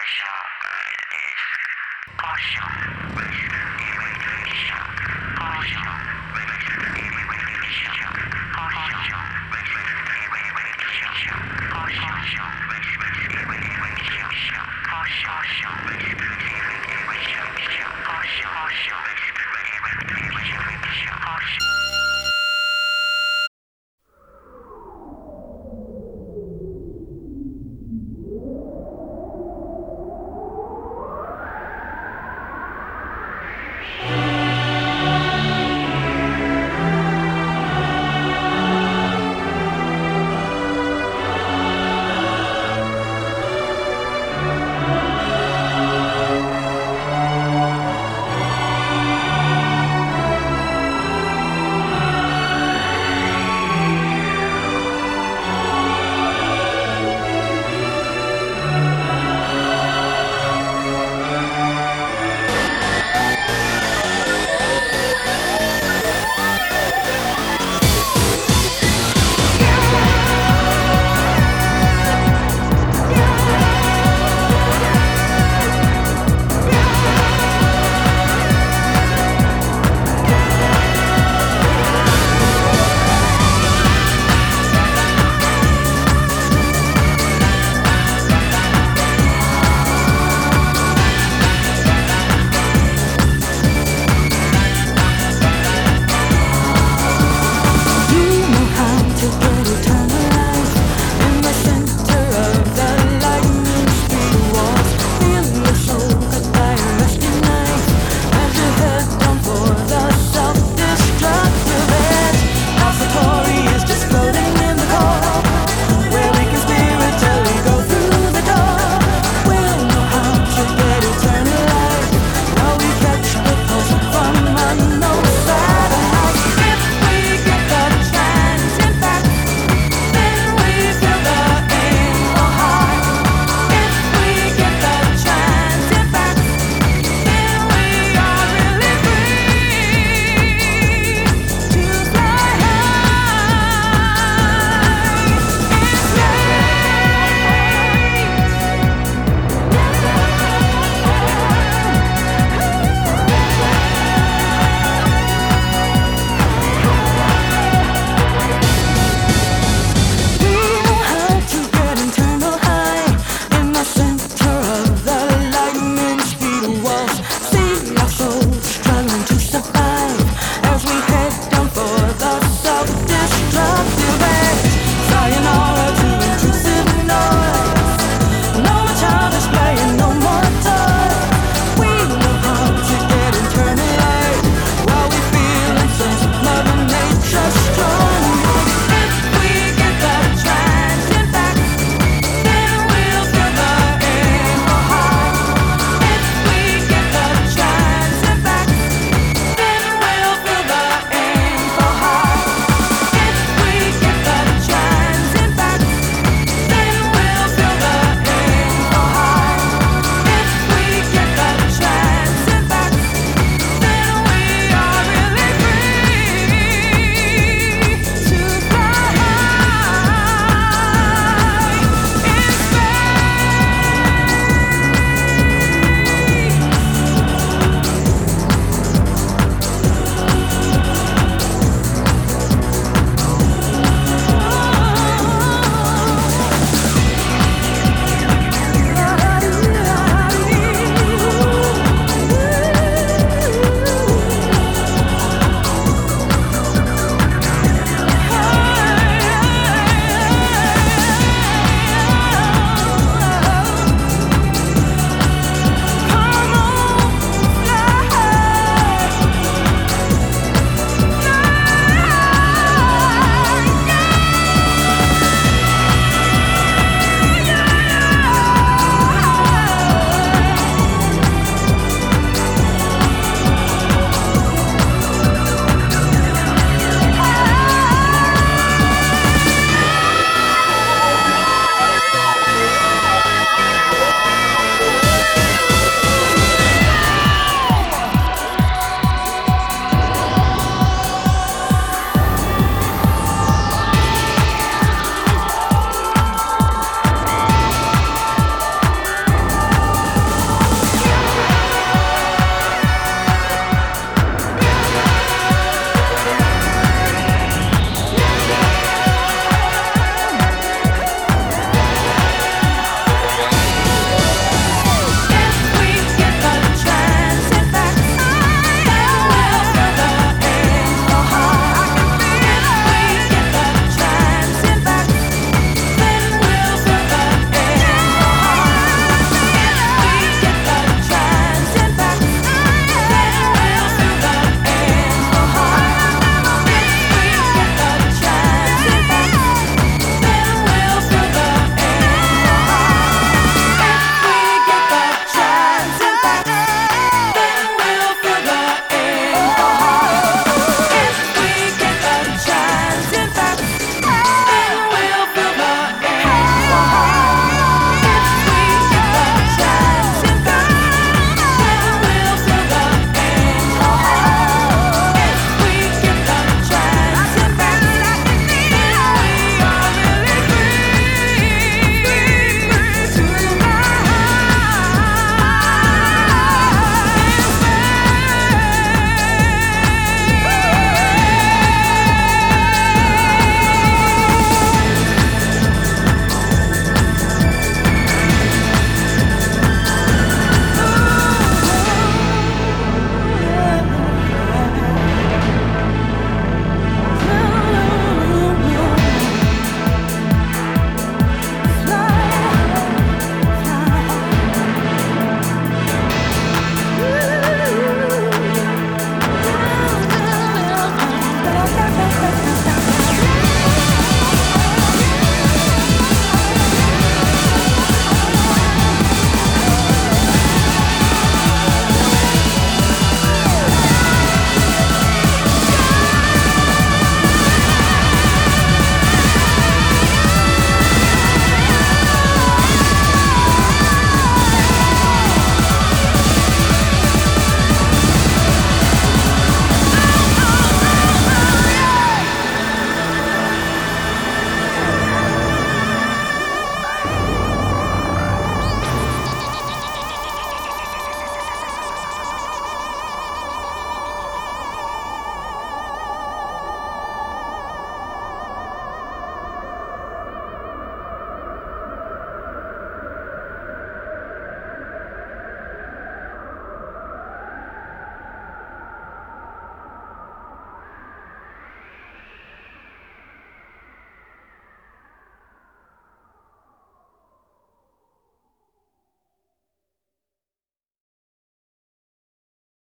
Caution. Caution. Caution. Caution. Caution.